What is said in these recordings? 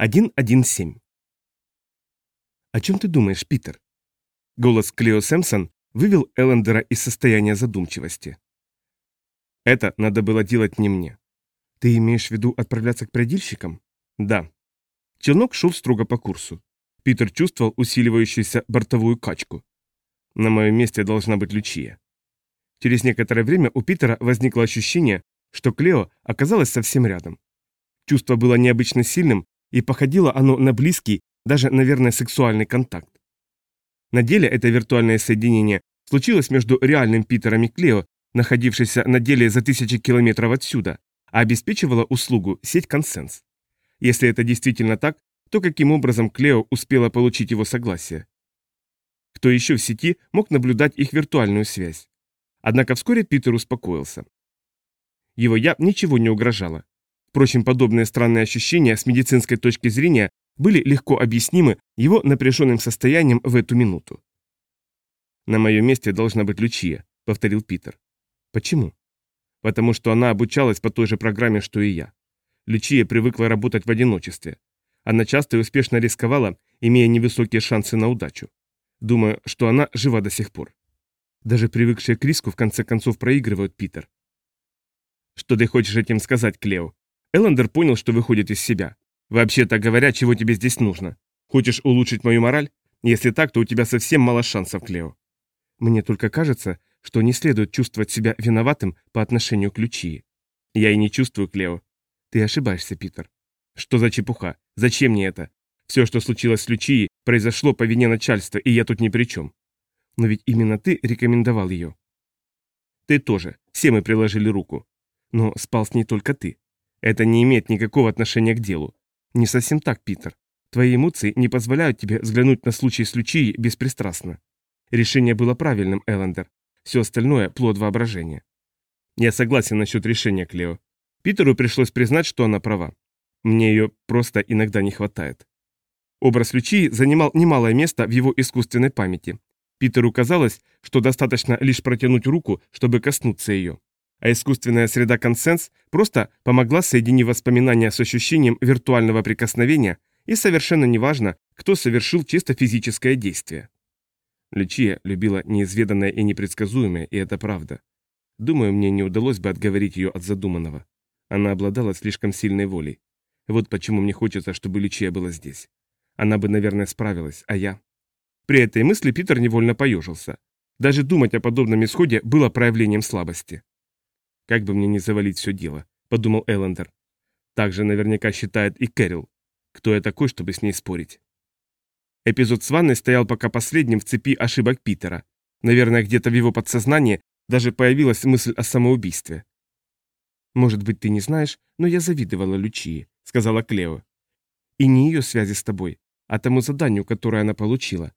117. «О чем ты думаешь, Питер?» Голос Клео Сэмпсон вывел Эллендера из состояния задумчивости. «Это надо было делать не мне». «Ты имеешь в виду отправляться к предельщикам?» «Да». Челнок шел строго по курсу. Питер чувствовал усиливающуюся бортовую качку. На моем месте должна быть Лючия. Через некоторое время у Питера возникло ощущение, что Клео оказалась совсем рядом. Чувство было необычно сильным, и походило оно на близкий, даже, наверное, сексуальный контакт. На деле это виртуальное соединение случилось между реальным Питером и Клео, находившейся на деле за тысячи километров отсюда, а обеспечивала услугу сеть консенс. Если это действительно так, то каким образом Клео успела получить его согласие? Кто еще в сети мог наблюдать их виртуальную связь? Однако вскоре Питер успокоился. Его «я» ничего не угрожало. Впрочем, подобные странные ощущения с медицинской точки зрения были легко объяснимы его напряженным состоянием в эту минуту. «На моем месте должна быть Лючия», — повторил Питер. «Почему?» «Потому что она обучалась по той же программе, что и я. Лючия привыкла работать в одиночестве. Она часто и успешно рисковала, имея невысокие шансы на удачу. Думаю, что она жива до сих пор. Даже привыкшие к риску в конце концов проигрывают, Питер. Что ты хочешь этим сказать, Клео? Эллендер понял, что выходит из себя. Вообще-то говоря, чего тебе здесь нужно? Хочешь улучшить мою мораль? Если так, то у тебя совсем мало шансов, Клео. Мне только кажется, что не следует чувствовать себя виноватым по отношению к Лючии. Я и не чувствую, Клео. Ты ошибаешься, Питер. Что за чепуха? Зачем мне это? Все, что случилось с Лючией, произошло по вине начальства, и я тут ни при чем. Но ведь именно ты рекомендовал ее. Ты тоже. Все мы приложили руку. Но спал с ней только ты. Это не имеет никакого отношения к делу. Не совсем так, Питер. Твои эмоции не позволяют тебе взглянуть на случай с Лючией беспристрастно. Решение было правильным, Эллендер. Все остальное – плод воображения. Я согласен насчет решения, Клео. Питеру пришлось признать, что она права. Мне ее просто иногда не хватает. Образ Лючии занимал немалое место в его искусственной памяти. Питеру казалось, что достаточно лишь протянуть руку, чтобы коснуться ее. А искусственная среда консенс просто помогла соединить воспоминания с ощущением виртуального прикосновения, и совершенно неважно, кто совершил чисто физическое действие. Лючия любила неизведанное и непредсказуемое, и это правда. Думаю, мне не удалось бы отговорить ее от задуманного. Она обладала слишком сильной волей. Вот почему мне хочется, чтобы Лючия была здесь. Она бы, наверное, справилась, а я... При этой мысли Питер невольно поежился. Даже думать о подобном исходе было проявлением слабости. «Как бы мне не завалить все дело», — подумал Эллендер. Так же наверняка считает и Кэрил. Кто я такой, чтобы с ней спорить? Эпизод с ванной стоял пока последним в цепи ошибок Питера. Наверное, где-то в его подсознании даже появилась мысль о самоубийстве. «Может быть, ты не знаешь, но я завидовала Лючии», — сказала Клео. «И не ее связи с тобой, а тому заданию, которое она получила.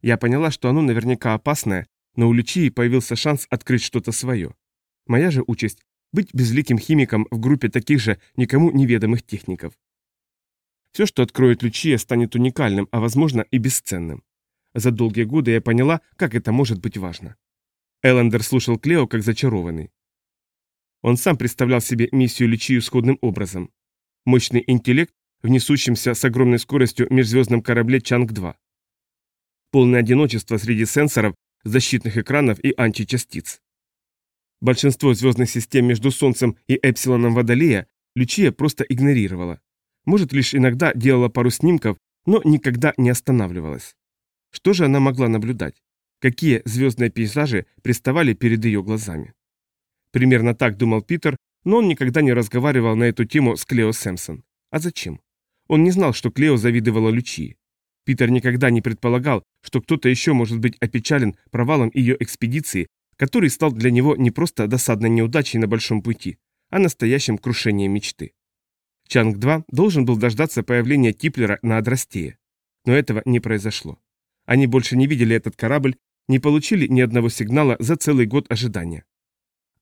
Я поняла, что оно наверняка опасное, но у Лючии появился шанс открыть что-то свое. Моя же участь – быть безликим химиком в группе таких же никому неведомых техников. Все, что откроет Лючия, станет уникальным, а возможно и бесценным. За долгие годы я поняла, как это может быть важно. Эллендер слушал Клео как зачарованный. Он сам представлял себе миссию Лючию сходным образом. Мощный интеллект, внесущимся с огромной скоростью межзвездном корабле Чанг-2. Полное одиночество среди сенсоров, защитных экранов и античастиц. Большинство звездных систем между Солнцем и Эпсилоном Водолея Лючия просто игнорировала. Может, лишь иногда делала пару снимков, но никогда не останавливалась. Что же она могла наблюдать? Какие звездные пейзажи приставали перед ее глазами? Примерно так думал Питер, но он никогда не разговаривал на эту тему с Клео Сэмпсон. А зачем? Он не знал, что Клео завидовала Лючии. Питер никогда не предполагал, что кто-то еще может быть опечален провалом ее экспедиции который стал для него не просто досадной неудачей на большом пути, а настоящим крушением мечты. Чанг-2 должен был дождаться появления Типлера на Адрастее. Но этого не произошло. Они больше не видели этот корабль, не получили ни одного сигнала за целый год ожидания.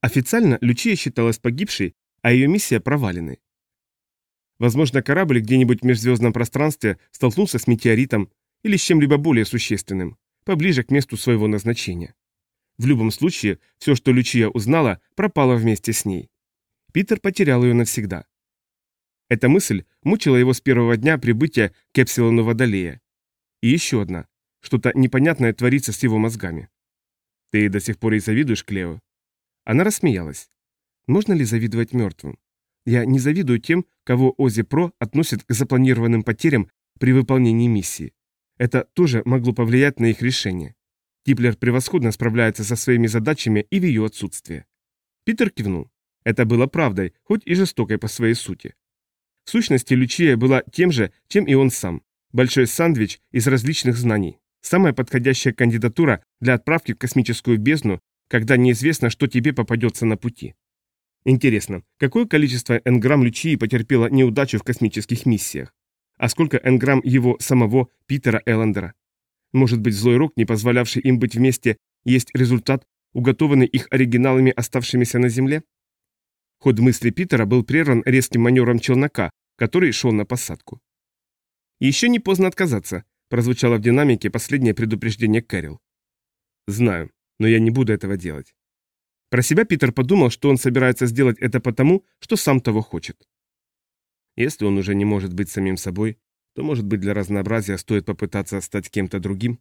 Официально Лючия считалась погибшей, а ее миссия проваленной. Возможно, корабль где-нибудь в межзвездном пространстве столкнулся с метеоритом или с чем-либо более существенным, поближе к месту своего назначения. В любом случае, все, что Лючия узнала, пропало вместе с ней. Питер потерял ее навсегда. Эта мысль мучила его с первого дня прибытия к Эпсилону Водолея. И еще одна. Что-то непонятное творится с его мозгами. Ты до сих пор и завидуешь, Клео? Она рассмеялась. Можно ли завидовать мертвым? Я не завидую тем, кого Ози Про относит к запланированным потерям при выполнении миссии. Это тоже могло повлиять на их решение. Типлер превосходно справляется со своими задачами и в ее отсутствие. Питер кивнул. Это было правдой, хоть и жестокой по своей сути. В сущности, Лючия была тем же, чем и он сам. Большой сандвич из различных знаний. Самая подходящая кандидатура для отправки в космическую бездну, когда неизвестно, что тебе попадется на пути. Интересно, какое количество энграмм Лючии потерпело неудачу в космических миссиях? А сколько энграмм его самого Питера Эллендера? Может быть, злой рок, не позволявший им быть вместе, есть результат, уготованный их оригиналами, оставшимися на Земле? Ход мысли Питера был прерван резким маневром челнока, который шел на посадку. «Еще не поздно отказаться», – прозвучало в динамике последнее предупреждение Кэрил. «Знаю, но я не буду этого делать». Про себя Питер подумал, что он собирается сделать это потому, что сам того хочет. Если он уже не может быть самим собой, то, может быть, для разнообразия стоит попытаться стать кем-то другим.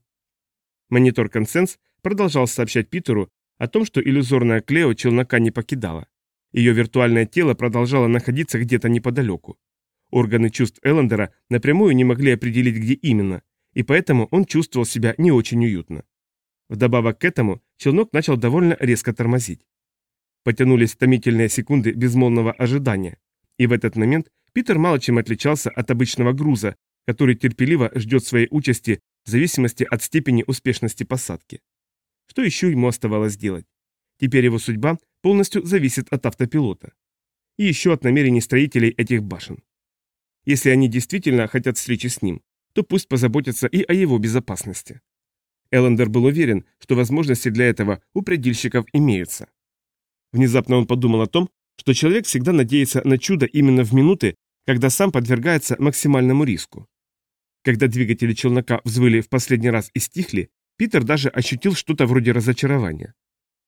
Монитор Консенс продолжал сообщать Питеру о том, что иллюзорная Клео челнока не покидала. Ее виртуальное тело продолжало находиться где-то неподалеку. Органы чувств Эллендера напрямую не могли определить, где именно, и поэтому он чувствовал себя не очень уютно. Вдобавок к этому челнок начал довольно резко тормозить. Потянулись томительные секунды безмолвного ожидания, и в этот момент Питер мало чем отличался от обычного груза, который терпеливо ждет своей участи в зависимости от степени успешности посадки. Что еще ему оставалось делать? Теперь его судьба полностью зависит от автопилота. И еще от намерений строителей этих башен. Если они действительно хотят встречи с ним, то пусть позаботятся и о его безопасности. Эллендер был уверен, что возможности для этого у предельщиков имеются. Внезапно он подумал о том, что человек всегда надеется на чудо именно в минуты, когда сам подвергается максимальному риску. Когда двигатели челнока взвыли в последний раз и стихли, Питер даже ощутил что-то вроде разочарования.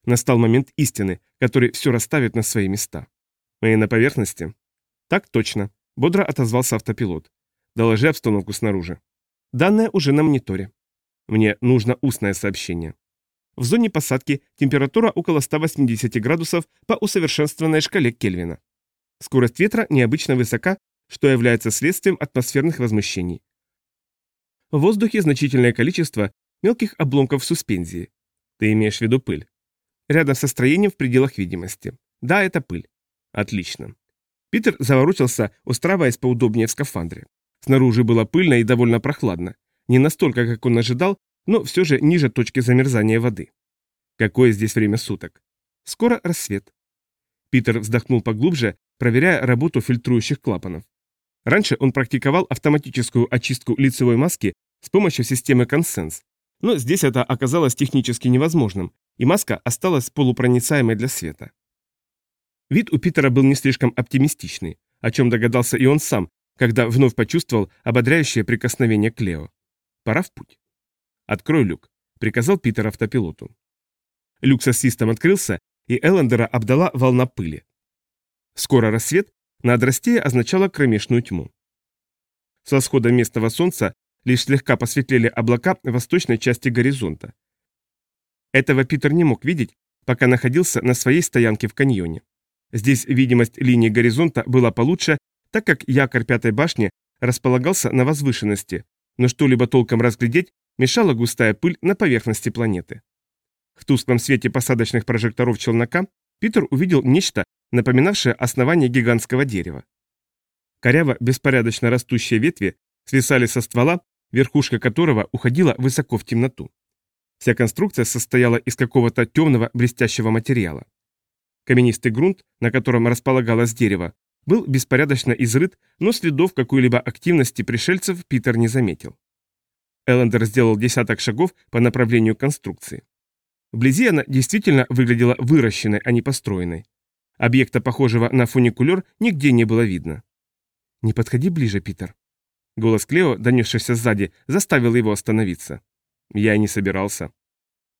Настал момент истины, который все расставит на свои места. «Мы на поверхности?» «Так точно», — бодро отозвался автопилот. «Доложи обстановку снаружи». «Данные уже на мониторе». «Мне нужно устное сообщение». В зоне посадки температура около 180 градусов по усовершенствованной шкале Кельвина. Скорость ветра необычно высока, что является следствием атмосферных возмущений. В воздухе значительное количество мелких обломков суспензии. Ты имеешь в виду пыль. Рядом со строением в пределах видимости. Да, это пыль. Отлично. Питер заворочился, устраиваясь поудобнее в скафандре. Снаружи было пыльно и довольно прохладно. Не настолько, как он ожидал, но все же ниже точки замерзания воды. Какое здесь время суток? Скоро рассвет. Питер вздохнул поглубже, проверяя работу фильтрующих клапанов. Раньше он практиковал автоматическую очистку лицевой маски с помощью системы Consens, но здесь это оказалось технически невозможным, и маска осталась полупроницаемой для света. Вид у Питера был не слишком оптимистичный, о чем догадался и он сам, когда вновь почувствовал ободряющее прикосновение к Лео. Пора в путь. «Открой люк», — приказал Питер автопилоту. Люк со свистом открылся, и Эллендера обдала волна пыли. Скоро рассвет на Адрастее означало кромешную тьму. Со схода местного солнца лишь слегка посветлели облака в восточной части горизонта. Этого Питер не мог видеть, пока находился на своей стоянке в каньоне. Здесь видимость линии горизонта была получше, так как якорь пятой башни располагался на возвышенности, но что-либо толком разглядеть мешала густая пыль на поверхности планеты. В тусклом свете посадочных прожекторов челнока Питер увидел нечто, напоминавшее основание гигантского дерева. Коряво беспорядочно растущие ветви свисали со ствола, верхушка которого уходила высоко в темноту. Вся конструкция состояла из какого-то темного блестящего материала. Каменистый грунт, на котором располагалось дерево, был беспорядочно изрыт, но следов какой-либо активности пришельцев Питер не заметил. Эллендер сделал десяток шагов по направлению конструкции. Вблизи она действительно выглядела выращенной, а не построенной. Объекта, похожего на фуникулер, нигде не было видно. «Не подходи ближе, Питер». Голос Клео, донесшийся сзади, заставил его остановиться. Я и не собирался.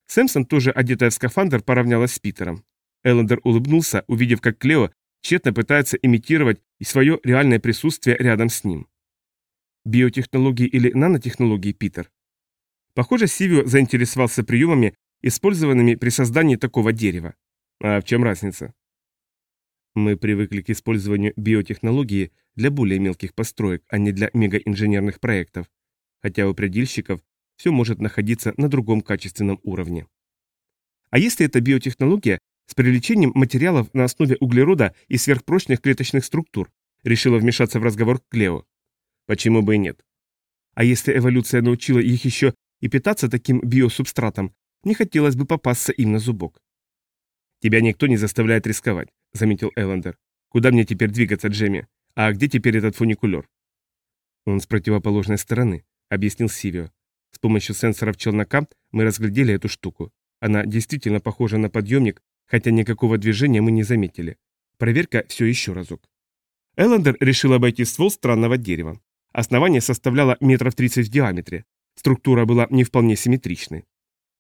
Сэмсон, тоже одетая в скафандр, поравнялась с Питером. Эллендер улыбнулся, увидев, как Клео тщетно пытается имитировать и свое реальное присутствие рядом с ним. Биотехнологии или нанотехнологии, Питер? Похоже, Сивио заинтересовался приемами, использованными при создании такого дерева. А в чем разница? Мы привыкли к использованию биотехнологии для более мелких построек, а не для мегаинженерных проектов, хотя у предельщиков все может находиться на другом качественном уровне. А если это биотехнология с привлечением материалов на основе углерода и сверхпрочных клеточных структур, решила вмешаться в разговор Клео. Почему бы и нет? А если эволюция научила их еще и питаться таким биосубстратом, не хотелось бы попасться им на зубок. «Тебя никто не заставляет рисковать», — заметил Эллендер. «Куда мне теперь двигаться, Джемми? А где теперь этот фуникулер?» «Он с противоположной стороны», — объяснил Сивио. «С помощью сенсоров челнока мы разглядели эту штуку. Она действительно похожа на подъемник, хотя никакого движения мы не заметили. Проверка все еще разок». Эллендер решил обойти ствол странного дерева. Основание составляло метров 30 в диаметре. Структура была не вполне симметричной.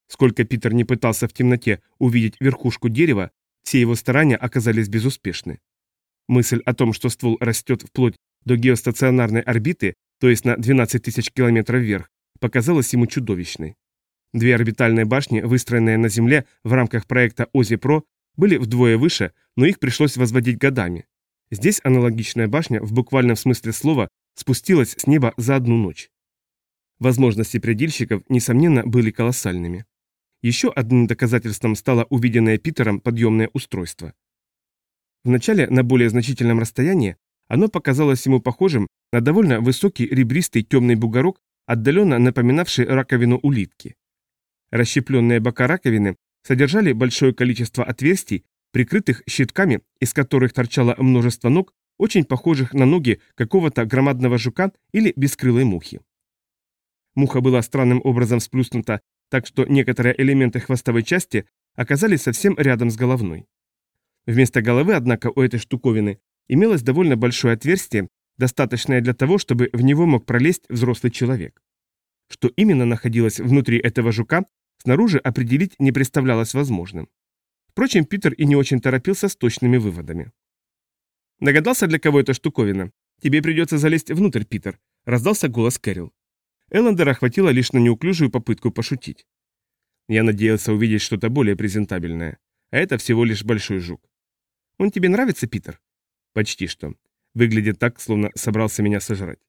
Сколько Питер не пытался в темноте увидеть верхушку дерева, все его старания оказались безуспешны. Мысль о том, что ствол растет вплоть до геостационарной орбиты, то есть на 12 тысяч километров вверх, показалась ему чудовищной. Две орбитальные башни, выстроенные на Земле в рамках проекта ОЗИ-ПРО, были вдвое выше, но их пришлось возводить годами. Здесь аналогичная башня в буквальном смысле слова спустилась с неба за одну ночь. Возможности предельщиков, несомненно, были колоссальными. Еще одним доказательством стало увиденное Питером подъемное устройство. Вначале на более значительном расстоянии оно показалось ему похожим на довольно высокий ребристый темный бугорок, отдаленно напоминавший раковину улитки. Расщепленные бока раковины содержали большое количество отверстий, прикрытых щитками, из которых торчало множество ног, очень похожих на ноги какого-то громадного жука или бескрылой мухи. Муха была странным образом сплюснута, так что некоторые элементы хвостовой части оказались совсем рядом с головной. Вместо головы, однако, у этой штуковины имелось довольно большое отверстие, достаточное для того, чтобы в него мог пролезть взрослый человек. Что именно находилось внутри этого жука, снаружи определить не представлялось возможным. Впрочем, Питер и не очень торопился с точными выводами. «Догадался, для кого эта штуковина? Тебе придется залезть внутрь, Питер», — раздался голос Кэрил. Эллендера хватило лишь на неуклюжую попытку пошутить. Я надеялся увидеть что-то более презентабельное, а это всего лишь большой жук. Он тебе нравится, Питер? Почти что. Выглядит так, словно собрался меня сожрать.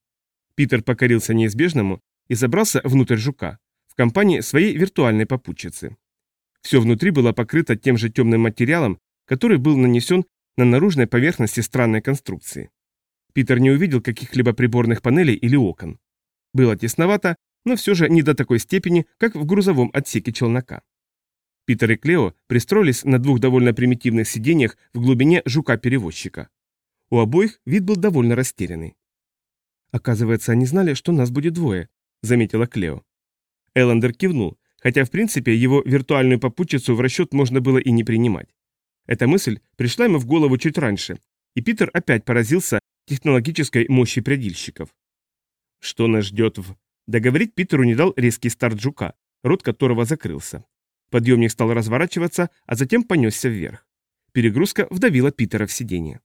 Питер покорился неизбежному и забрался внутрь жука, в компании своей виртуальной попутчицы. Все внутри было покрыто тем же темным материалом, который был нанесен на наружной поверхности странной конструкции. Питер не увидел каких-либо приборных панелей или окон. Было тесновато, но все же не до такой степени, как в грузовом отсеке челнока. Питер и Клео пристроились на двух довольно примитивных сиденьях в глубине жука-перевозчика. У обоих вид был довольно растерянный. «Оказывается, они знали, что нас будет двое», — заметила Клео. Эллендер кивнул, хотя в принципе его виртуальную попутчицу в расчет можно было и не принимать. Эта мысль пришла ему в голову чуть раньше, и Питер опять поразился технологической мощи предельщиков. Что нас ждет в... Договорить Питеру не дал резкий старт жука, рот которого закрылся. Подъемник стал разворачиваться, а затем понесся вверх. Перегрузка вдавила Питера в сиденье.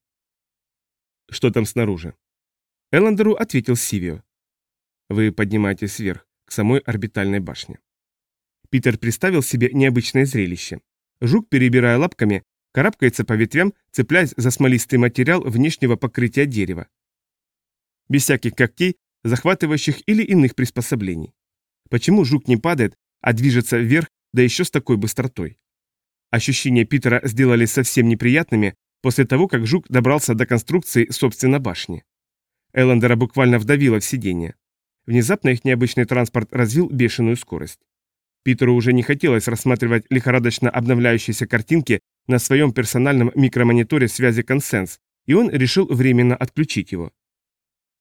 «Что там снаружи?» Эллендеру ответил Сивио. «Вы поднимаетесь вверх, к самой орбитальной башне». Питер представил себе необычное зрелище. Жук, перебирая лапками, карабкается по ветвям, цепляясь за смолистый материал внешнего покрытия дерева. Без всяких когтей захватывающих или иных приспособлений. Почему жук не падает, а движется вверх, да еще с такой быстротой? Ощущения Питера сделались совсем неприятными после того, как жук добрался до конструкции собственно башни. Эллендера буквально вдавило в сиденье. Внезапно их необычный транспорт развил бешеную скорость. Питеру уже не хотелось рассматривать лихорадочно обновляющиеся картинки на своем персональном микромониторе связи консенс, и он решил временно отключить его.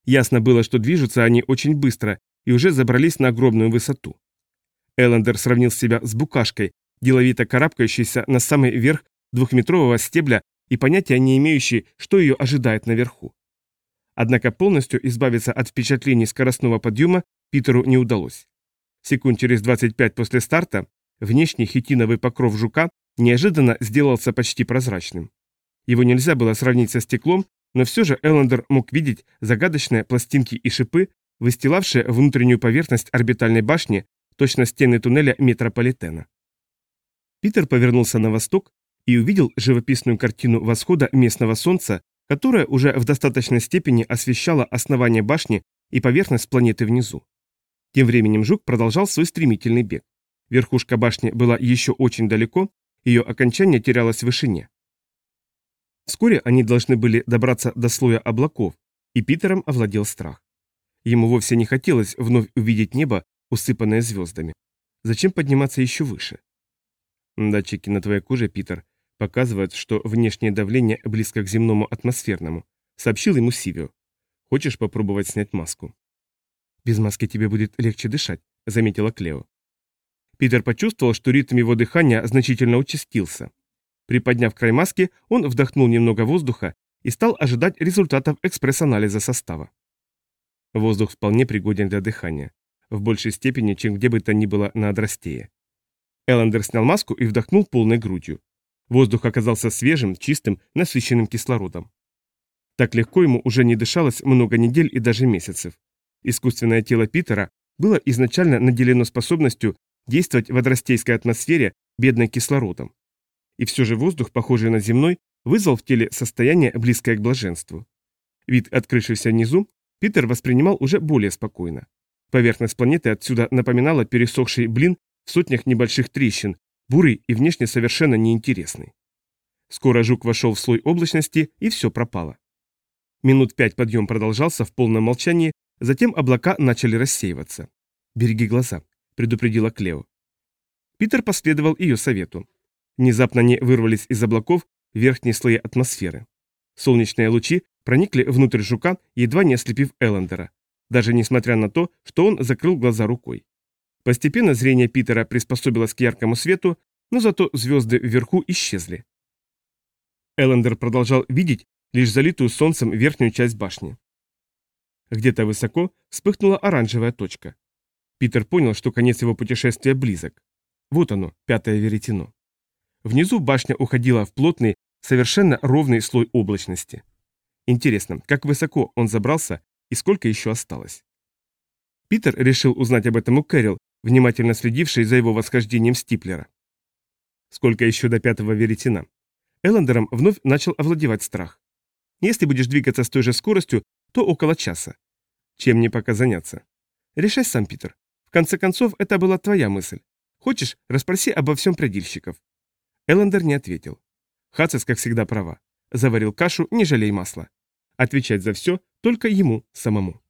Ясно было, что движутся они очень быстро и уже забрались на огромную высоту. Эллендер сравнил себя с букашкой, деловито карабкающейся на самый верх двухметрового стебля и понятия не имеющей, что ее ожидает наверху. Однако полностью избавиться от впечатлений скоростного подъема Питеру не удалось. Секунд через 25 после старта внешний хитиновый покров жука неожиданно сделался почти прозрачным. Его нельзя было сравнить со стеклом, но все же Эллендер мог видеть загадочные пластинки и шипы, выстилавшие внутреннюю поверхность орбитальной башни, точно стены туннеля метрополитена. Питер повернулся на восток и увидел живописную картину восхода местного солнца, которая уже в достаточной степени освещала основание башни и поверхность планеты внизу. Тем временем жук продолжал свой стремительный бег. Верхушка башни была еще очень далеко, ее окончание терялось в вышине. Вскоре они должны были добраться до слоя облаков, и Питером овладел страх. Ему вовсе не хотелось вновь увидеть небо, усыпанное звездами. Зачем подниматься еще выше? Датчики на твоей коже, Питер, показывают, что внешнее давление близко к земному атмосферному, сообщил ему Сивио. Хочешь попробовать снять маску? Без маски тебе будет легче дышать, заметила Клео. Питер почувствовал, что ритм его дыхания значительно участился. Приподняв край маски, он вдохнул немного воздуха и стал ожидать результатов экспресс-анализа состава. Воздух вполне пригоден для дыхания. В большей степени, чем где бы то ни было на Адрастее. Эллендер снял маску и вдохнул полной грудью. Воздух оказался свежим, чистым, насыщенным кислородом. Так легко ему уже не дышалось много недель и даже месяцев. Искусственное тело Питера было изначально наделено способностью действовать в адрастейской атмосфере, бедной кислородом. И все же воздух, похожий на земной, вызвал в теле состояние, близкое к блаженству. Вид, открывшийся внизу, Питер воспринимал уже более спокойно. Поверхность планеты отсюда напоминала пересохший блин в сотнях небольших трещин, бурый и внешне совершенно неинтересный. Скоро жук вошел в слой облачности, и все пропало. Минут пять подъем продолжался в полном молчании, затем облака начали рассеиваться. «Береги глаза», — предупредила Клео. Питер последовал ее совету. Внезапно они вырвались из облаков верхние слои атмосферы. Солнечные лучи проникли внутрь жука, едва не ослепив Эллендера, даже несмотря на то, что он закрыл глаза рукой. Постепенно зрение Питера приспособилось к яркому свету, но зато звезды вверху исчезли. Эллендер продолжал видеть лишь залитую солнцем верхнюю часть башни. Где-то высоко вспыхнула оранжевая точка. Питер понял, что конец его путешествия близок. Вот оно, пятое веретено. Внизу башня уходила в плотный, совершенно ровный слой облачности. Интересно, как высоко он забрался и сколько еще осталось? Питер решил узнать об этом у Кэрил, внимательно следивший за его восхождением Стиплера. Сколько еще до пятого веретена? Эллендером вновь начал овладевать страх. Если будешь двигаться с той же скоростью, то около часа. Чем мне пока заняться? Решай сам, Питер. В конце концов, это была твоя мысль. Хочешь, расспроси обо всем предельщиков. Эллендер не ответил. Хацис, как всегда, права. Заварил кашу, не жалей масла. Отвечать за все только ему самому.